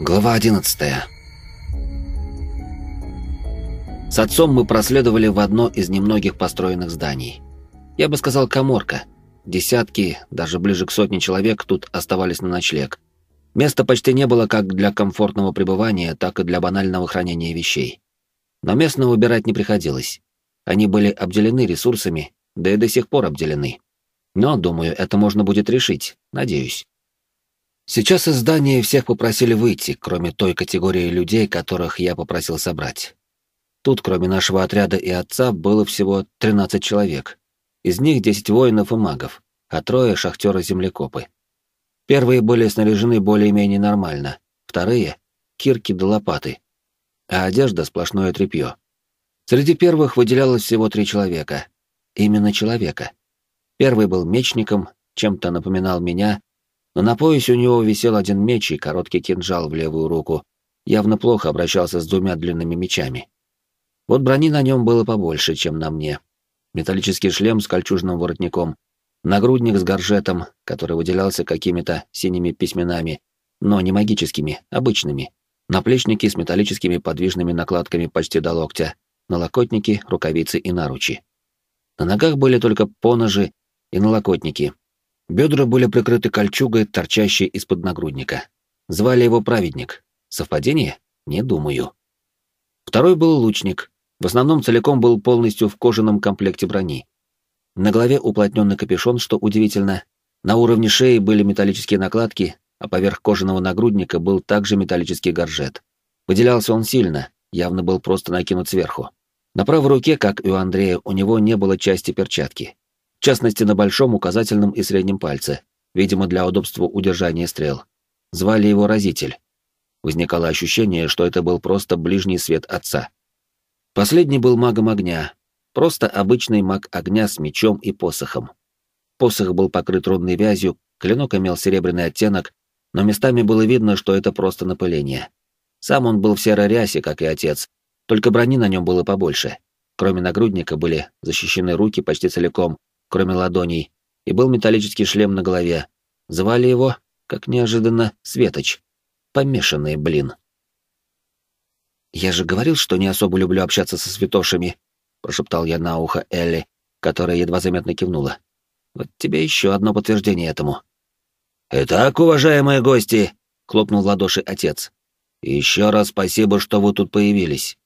Глава 11 С отцом мы проследовали в одно из немногих построенных зданий. Я бы сказал, коморка. Десятки, даже ближе к сотне человек тут оставались на ночлег. Места почти не было как для комфортного пребывания, так и для банального хранения вещей. Но местно выбирать не приходилось. Они были обделены ресурсами, да и до сих пор обделены. Но, думаю, это можно будет решить, надеюсь. Сейчас из здания всех попросили выйти, кроме той категории людей, которых я попросил собрать. Тут, кроме нашего отряда и отца, было всего 13 человек. Из них 10 воинов и магов, а трое — шахтеры-землекопы. Первые были снаряжены более-менее нормально, вторые — кирки да лопаты, а одежда — сплошное тряпье. Среди первых выделялось всего три человека. Именно человека. Первый был мечником, чем-то напоминал меня, но на поясе у него висел один меч и короткий кинжал в левую руку, явно плохо обращался с двумя длинными мечами. Вот брони на нем было побольше, чем на мне. Металлический шлем с кольчужным воротником, нагрудник с горжетом, который выделялся какими-то синими письменами, но не магическими, обычными, наплечники с металлическими подвижными накладками почти до локтя, налокотники, рукавицы и наручи. На ногах были только поножи и налокотники, Бедра были прикрыты кольчугой, торчащей из-под нагрудника. Звали его Праведник. Совпадение? Не думаю. Второй был лучник. В основном целиком был полностью в кожаном комплекте брони. На голове уплотненный капюшон, что удивительно. На уровне шеи были металлические накладки, а поверх кожаного нагрудника был также металлический горжет. Выделялся он сильно, явно был просто накинут сверху. На правой руке, как и у Андрея, у него не было части перчатки в частности на большом указательном и среднем пальце, видимо, для удобства удержания стрел. Звали его Разитель. Возникало ощущение, что это был просто ближний свет отца. Последний был магом огня, просто обычный маг огня с мечом и посохом. Посох был покрыт рунной вязью, клинок имел серебряный оттенок, но местами было видно, что это просто напыление. Сам он был в серой рясе, как и отец, только брони на нем было побольше. Кроме нагрудника были защищены руки почти целиком, кроме ладоней, и был металлический шлем на голове. Звали его, как неожиданно, Светоч. Помешанный, блин. «Я же говорил, что не особо люблю общаться со святошами», — прошептал я на ухо Элли, которая едва заметно кивнула. «Вот тебе еще одно подтверждение этому». «Итак, уважаемые гости», — хлопнул в ладоши отец, — «еще раз спасибо, что вы тут появились.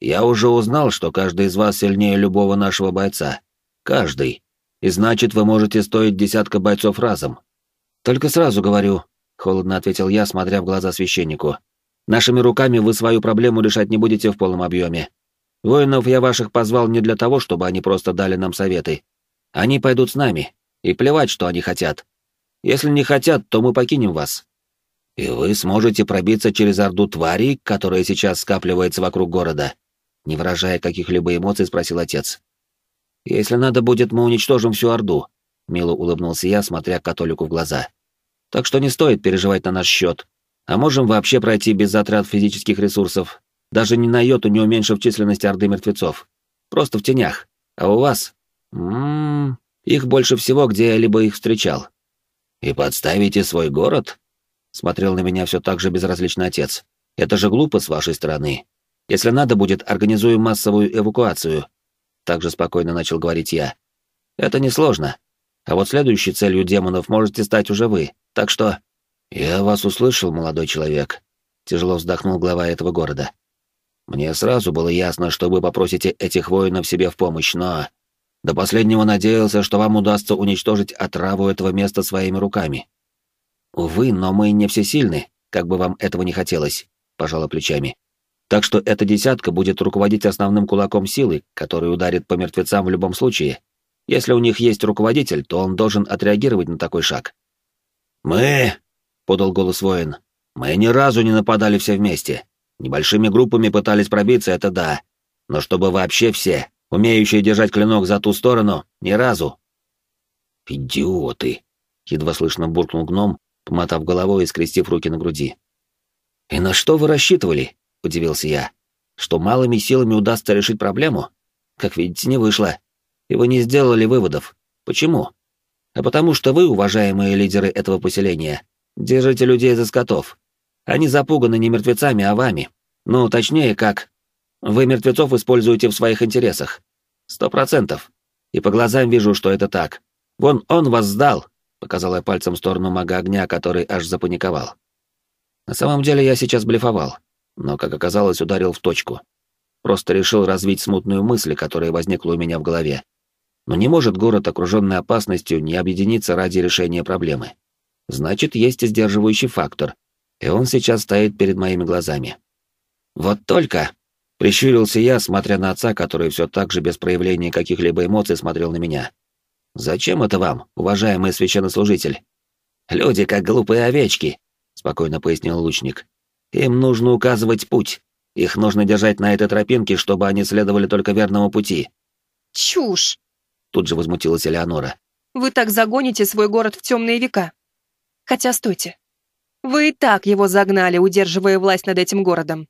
Я уже узнал, что каждый из вас сильнее любого нашего бойца. Каждый и значит, вы можете стоить десятка бойцов разом. Только сразу говорю, холодно ответил я, смотря в глаза священнику. Нашими руками вы свою проблему решать не будете в полном объеме. Воинов я ваших позвал не для того, чтобы они просто дали нам советы. Они пойдут с нами, и плевать, что они хотят. Если не хотят, то мы покинем вас. И вы сможете пробиться через орду тварей, которая сейчас скапливается вокруг города. Не выражая каких-либо эмоций, спросил отец. Если надо будет, мы уничтожим всю Орду», — мило улыбнулся я, смотря католику в глаза. «Так что не стоит переживать на наш счет. А можем вообще пройти без затрат физических ресурсов, даже ни на йоту не уменьшив численность Орды мертвецов. Просто в тенях. А у вас? Ммм, их больше всего, где я либо их встречал». «И подставите свой город?» — смотрел на меня все так же безразлично отец. «Это же глупо с вашей стороны. Если надо будет, организуем массовую эвакуацию, также спокойно начал говорить я. Это несложно. А вот следующей целью демонов можете стать уже вы. Так что... Я вас услышал, молодой человек. Тяжело вздохнул глава этого города. Мне сразу было ясно, что вы попросите этих воинов себе в помощь, но... До последнего надеялся, что вам удастся уничтожить отраву этого места своими руками. Увы, но мы не всесильны, как бы вам этого не хотелось, пожала плечами. Так что эта десятка будет руководить основным кулаком силы, который ударит по мертвецам в любом случае. Если у них есть руководитель, то он должен отреагировать на такой шаг. «Мы», — подал голос воин, — «мы ни разу не нападали все вместе. Небольшими группами пытались пробиться, это да. Но чтобы вообще все, умеющие держать клинок за ту сторону, ни разу». «Идиоты», — едва слышно буркнул гном, помотав головой и скрестив руки на груди. «И на что вы рассчитывали?» — удивился я. «Что малыми силами удастся решить проблему? Как видите, не вышло. И вы не сделали выводов. Почему? А потому что вы, уважаемые лидеры этого поселения, держите людей за скотов. Они запуганы не мертвецами, а вами. Ну, точнее, как... Вы мертвецов используете в своих интересах. Сто процентов. И по глазам вижу, что это так. Вон он вас сдал, — показал я пальцем в сторону мага огня, который аж запаниковал. На самом деле я сейчас блефовал, но, как оказалось, ударил в точку. Просто решил развить смутную мысль, которая возникла у меня в голове. Но не может город, окруженный опасностью, не объединиться ради решения проблемы. Значит, есть сдерживающий фактор, и он сейчас стоит перед моими глазами. Вот только... Прищурился я, смотря на отца, который все так же без проявления каких-либо эмоций смотрел на меня. «Зачем это вам, уважаемый священнослужитель?» «Люди как глупые овечки», — спокойно пояснил лучник. «Им нужно указывать путь. Их нужно держать на этой тропинке, чтобы они следовали только верному пути». «Чушь!» — тут же возмутилась Элеонора. «Вы так загоните свой город в темные века. Хотя стойте. Вы и так его загнали, удерживая власть над этим городом.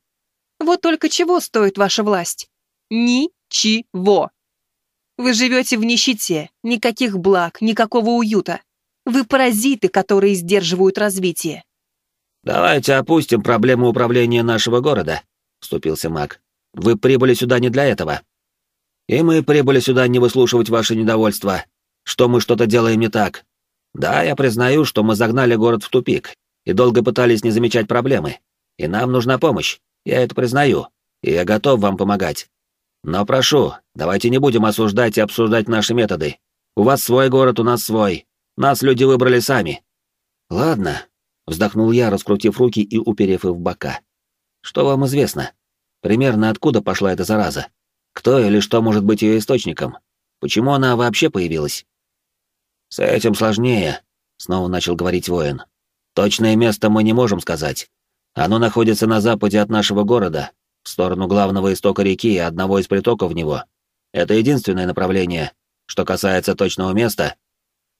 Вот только чего стоит ваша власть? Ничего. Вы живете в нищете, никаких благ, никакого уюта. Вы паразиты, которые сдерживают развитие. «Давайте опустим проблему управления нашего города», — вступился маг. «Вы прибыли сюда не для этого. И мы прибыли сюда не выслушивать ваше недовольство, что мы что-то делаем не так. Да, я признаю, что мы загнали город в тупик и долго пытались не замечать проблемы, и нам нужна помощь. Я это признаю, и я готов вам помогать. Но прошу, давайте не будем осуждать и обсуждать наши методы. У вас свой город, у нас свой. Нас люди выбрали сами. Ладно, вздохнул я, раскрутив руки и уперев их в бока. Что вам известно? Примерно откуда пошла эта зараза? Кто или что может быть ее источником? Почему она вообще появилась? С этим сложнее, снова начал говорить воин. Точное место мы не можем сказать. Оно находится на западе от нашего города, в сторону главного истока реки и одного из притоков в него. Это единственное направление. Что касается точного места,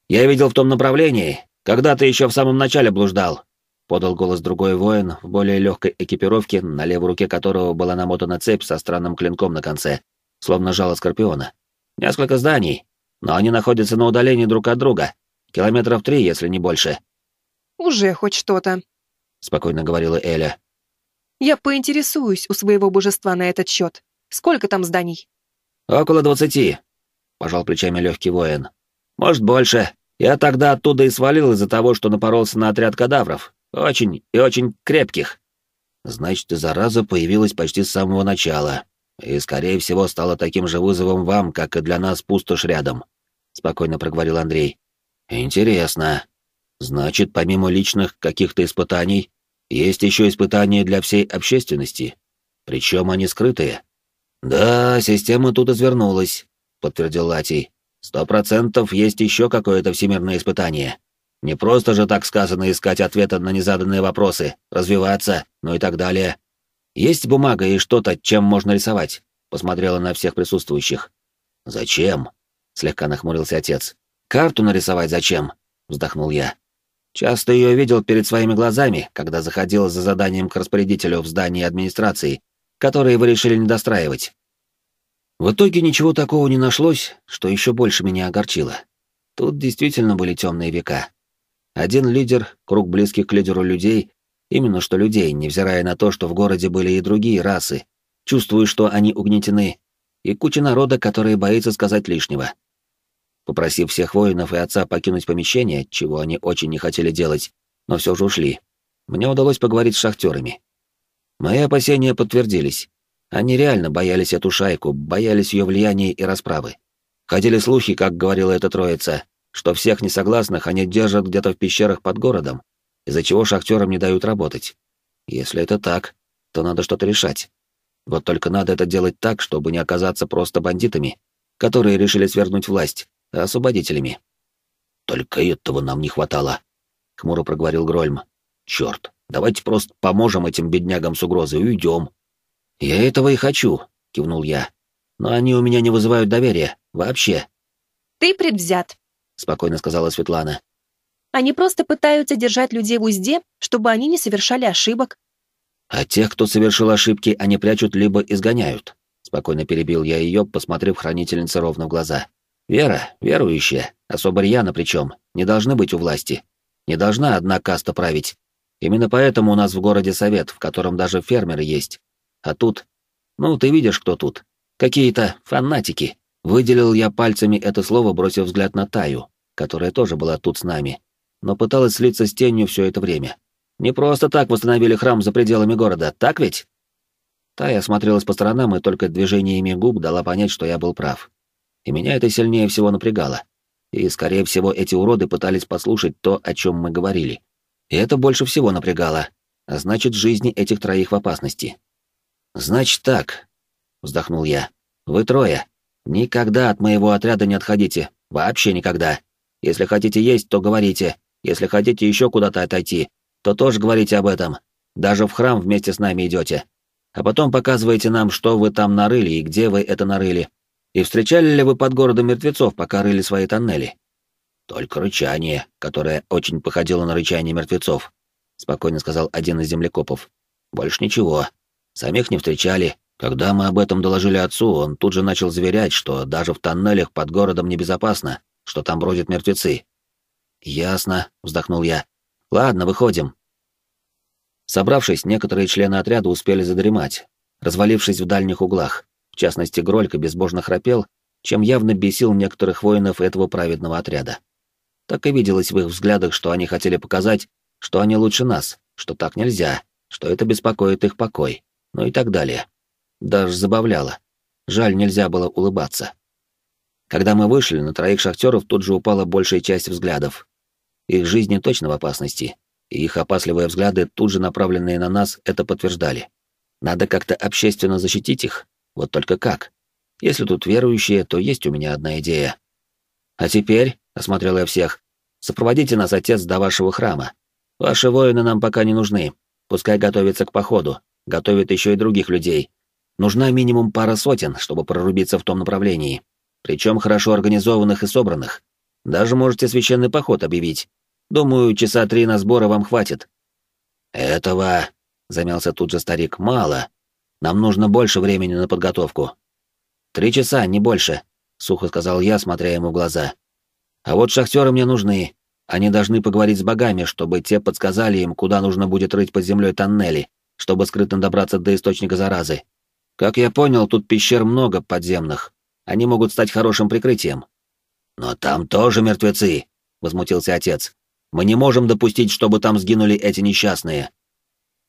я видел в том направлении, когда ты еще в самом начале блуждал, подал голос другой воин в более легкой экипировке, на левой руке которого была намотана цепь со странным клинком на конце, словно жало скорпиона. Несколько зданий, но они находятся на удалении друг от друга, километров три, если не больше. Уже хоть что-то, — спокойно говорила Эля. «Я поинтересуюсь у своего божества на этот счет. Сколько там зданий?» «Около двадцати», — пожал плечами легкий воин. «Может, больше. Я тогда оттуда и свалил из-за того, что напоролся на отряд кадавров. Очень и очень крепких». «Значит, зараза появилась почти с самого начала, и, скорее всего, стала таким же вызовом вам, как и для нас пустошь рядом», — спокойно проговорил Андрей. «Интересно. Значит, помимо личных каких-то испытаний, есть еще испытания для всей общественности. Причем они скрытые. Да, система тут извернулась, подтвердил Латий. Сто процентов есть еще какое-то всемирное испытание. Не просто же так сказано искать ответы на незаданные вопросы, развиваться, ну и так далее. Есть бумага и что-то, чем можно рисовать. Посмотрела на всех присутствующих. Зачем? Слегка нахмурился отец. Карту нарисовать зачем? Вздохнул я. Часто ее видел перед своими глазами, когда заходил за заданием к распорядителю в здании администрации, которые вы решили не достраивать. В итоге ничего такого не нашлось, что еще больше меня огорчило. Тут действительно были темные века. Один лидер, круг близких к лидеру людей, именно что людей, невзирая на то, что в городе были и другие расы, чувствуя, что они угнетены, и куча народа, который боится сказать лишнего. Попросив всех воинов и отца покинуть помещение, чего они очень не хотели делать, но все же ушли, мне удалось поговорить с шахтерами. Мои опасения подтвердились. Они реально боялись эту шайку, боялись ее влияния и расправы. Ходили слухи, как говорила эта троица, что всех несогласных они держат где-то в пещерах под городом, из-за чего шахтерам не дают работать. Если это так, то надо что-то решать. Вот только надо это делать так, чтобы не оказаться просто бандитами, которые решили свергнуть власть, освободителями. Только этого нам не хватало, хмуро проговорил Грольм. Черт, давайте просто поможем этим беднягам с угрозой и уйдем. Я этого и хочу, кивнул я. Но они у меня не вызывают доверия. Вообще. Ты предвзят, спокойно сказала Светлана. Они просто пытаются держать людей в узде, чтобы они не совершали ошибок. А тех, кто совершил ошибки, они прячут либо изгоняют. Спокойно перебил я ее, посмотрев хранительнице ровно в глаза. Вера, верующая, особо рьяно причем, не должны быть у власти. Не должна одна каста править. Именно поэтому у нас в городе совет, в котором даже фермеры есть. А тут... Ну, ты видишь, кто тут. Какие-то фанатики. Выделил я пальцами это слово, бросив взгляд на Таю, которая тоже была тут с нами, но пыталась слиться с тенью все это время. Не просто так восстановили храм за пределами города, так ведь? Тая смотрелась по сторонам и только движениями губ дала понять, что я был прав. И меня это сильнее всего напрягало. И, скорее всего, эти уроды пытались послушать то, о чем мы говорили. И это больше всего напрягало. А значит, жизни этих троих в опасности. «Значит так», — вздохнул я. «Вы трое. Никогда от моего отряда не отходите. Вообще никогда. Если хотите есть, то говорите. Если хотите еще куда-то отойти, то тоже говорите об этом. Даже в храм вместе с нами идете. А потом показывайте нам, что вы там нарыли и где вы это нарыли. И встречали ли вы под городом мертвецов, пока рыли свои тоннели? Только рычание, которое очень походило на рычание мертвецов, спокойно сказал один из землекопов. Больше ничего. Самих не встречали. Когда мы об этом доложили отцу, он тут же начал заверять, что даже в тоннелях под городом небезопасно, что там бродят мертвецы. Ясно, вздохнул я. Ладно, выходим. Собравшись, некоторые члены отряда успели задремать, развалившись в дальних углах. В частности, Гролька безбожно храпел, чем явно бесил некоторых воинов этого праведного отряда. Так и виделось в их взглядах, что они хотели показать, что они лучше нас, что так нельзя, что это беспокоит их покой, ну и так далее. Даже забавляло. Жаль, нельзя было улыбаться. Когда мы вышли, на троих шахтеров тут же упала большая часть взглядов. Их жизни точно в опасности, и их опасливые взгляды, тут же направленные на нас, это подтверждали. Надо как-то общественно защитить их, вот только как? Если тут верующие, то есть у меня одна идея. А теперь, — осмотрел я всех, — сопроводите нас, отец, до вашего храма. Ваши воины нам пока не нужны. Пускай готовятся к походу, готовят еще и других людей. Нужна минимум пара сотен, чтобы прорубиться в том направлении. Причем хорошо организованных и собранных. Даже можете священный поход объявить. Думаю, часа три на сборы вам хватит. Этого, — замялся тут же старик, — мало. Нам нужно больше времени на подготовку. Три часа, не больше, сухо сказал я, смотря ему в глаза. А вот шахтеры мне нужны. Они должны поговорить с богами, чтобы те подсказали им, куда нужно будет рыть под землей тоннели, чтобы скрытно добраться до источника заразы. Как я понял, тут пещер много подземных. Они могут стать хорошим прикрытием. Но там тоже мертвецы, возмутился отец. Мы не можем допустить, чтобы там сгинули эти несчастные.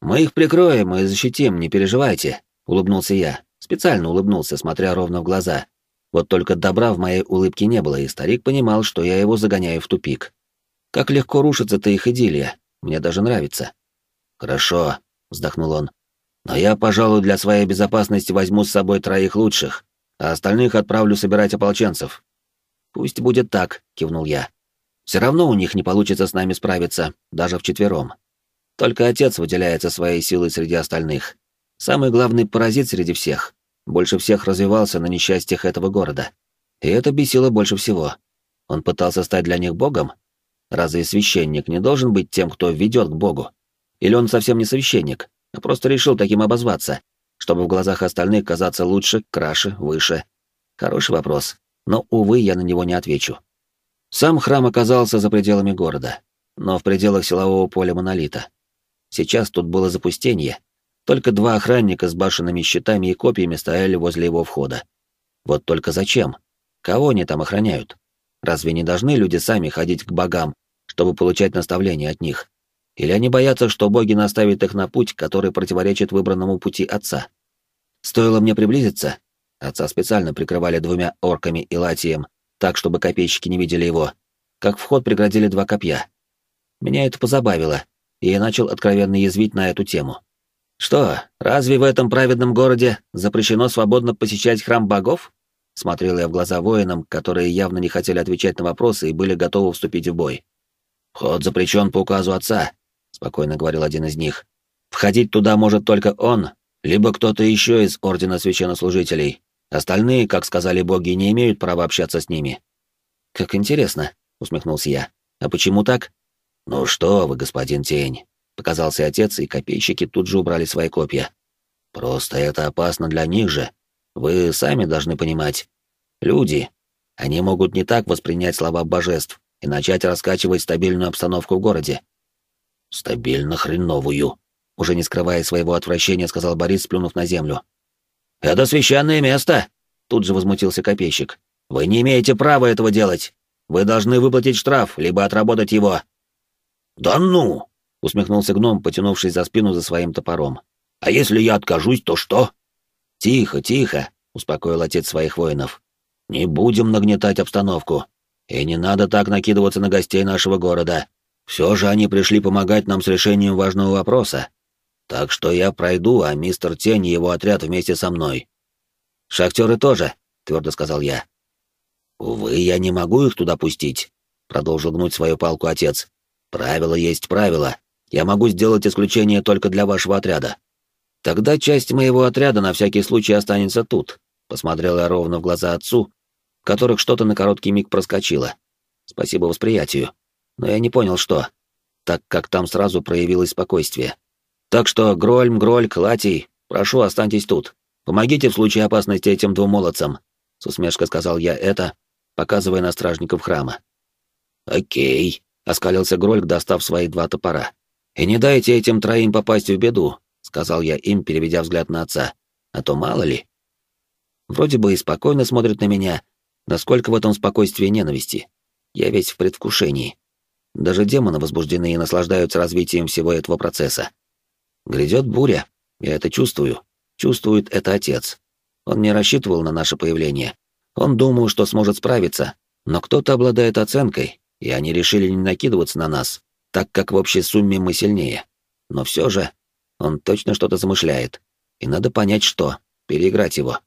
«Мы их прикроем и защитим, не переживайте», — улыбнулся я. Специально улыбнулся, смотря ровно в глаза. Вот только добра в моей улыбке не было, и старик понимал, что я его загоняю в тупик. Как легко рушится-то их идиллия. Мне даже нравится. «Хорошо», — вздохнул он. «Но я, пожалуй, для своей безопасности возьму с собой троих лучших, а остальных отправлю собирать ополченцев». «Пусть будет так», — кивнул я. «Все равно у них не получится с нами справиться, даже вчетвером. Только отец выделяется своей силой среди остальных. Самый главный паразит среди всех. Больше всех развивался на несчастьях этого города. И это бесило больше всего. Он пытался стать для них богом? Разве священник не должен быть тем, кто ведет к богу? Или он совсем не священник, а просто решил таким обозваться, чтобы в глазах остальных казаться лучше, краше, выше? Хороший вопрос, но, увы, я на него не отвечу. Сам храм оказался за пределами города, но в пределах силового поля монолита. Сейчас тут было запустение. Только два охранника с башенными щитами и копьями стояли возле его входа. Вот только зачем? Кого они там охраняют? Разве не должны люди сами ходить к богам, чтобы получать наставления от них? Или они боятся, что боги наставят их на путь, который противоречит выбранному пути отца? Стоило мне приблизиться, отца специально прикрывали двумя орками и латием, так, чтобы копейщики не видели его, как вход преградили два копья. Меня это позабавило, и я начал откровенно язвить на эту тему. «Что, разве в этом праведном городе запрещено свободно посещать храм богов?» Смотрел я в глаза воинам, которые явно не хотели отвечать на вопросы и были готовы вступить в бой. «Вход запрещен по указу отца», — спокойно говорил один из них. «Входить туда может только он, либо кто-то еще из Ордена Священнослужителей. Остальные, как сказали боги, не имеют права общаться с ними». «Как интересно», — усмехнулся я. «А почему так?» «Ну что вы, господин Тень», — показался отец, и копейщики тут же убрали свои копья. «Просто это опасно для них же. Вы сами должны понимать. Люди, они могут не так воспринять слова божеств и начать раскачивать стабильную обстановку в городе. Стабильно хреновую. Уже не скрывая своего отвращения, сказал Борис, сплюнув на землю. Это священное место! Тут же возмутился копейщик. Вы не имеете права этого делать. Вы должны выплатить штраф, либо отработать его. Да ну! усмехнулся гном, потянувшись за спину за своим топором. А если я откажусь, то что? Тихо, тихо, успокоил отец своих воинов. Не будем нагнетать обстановку. И не надо так накидываться на гостей нашего города. Все же они пришли помогать нам с решением важного вопроса. Так что я пройду, а мистер Тень и его отряд вместе со мной. Шахтеры тоже, твердо сказал я. Увы, я не могу их туда пустить, продолжил гнуть свою палку отец. Правило есть правило. Я могу сделать исключение только для вашего отряда. Тогда часть моего отряда на всякий случай останется тут. Посмотрел я ровно в глаза отцу в которых что-то на короткий миг проскочило. Спасибо восприятию. Но я не понял, что, так как там сразу проявилось спокойствие. Так что, Грольм, Грольк, Латий, прошу, останьтесь тут. Помогите в случае опасности этим двум молодцам, — с усмешкой сказал я это, показывая на стражников храма. «Окей», — оскалился Грольк, достав свои два топора. «И не дайте этим троим попасть в беду», — сказал я им, переведя взгляд на отца. «А то мало ли». Вроде бы и спокойно смотрит на меня, Насколько в этом спокойствии ненависти? Я весь в предвкушении. Даже демоны возбуждены и наслаждаются развитием всего этого процесса. Грядет буря, я это чувствую. Чувствует это отец. Он не рассчитывал на наше появление. Он думал, что сможет справиться, но кто-то обладает оценкой, и они решили не накидываться на нас, так как в общей сумме мы сильнее. Но все же он точно что-то замышляет, и надо понять, что, переиграть его.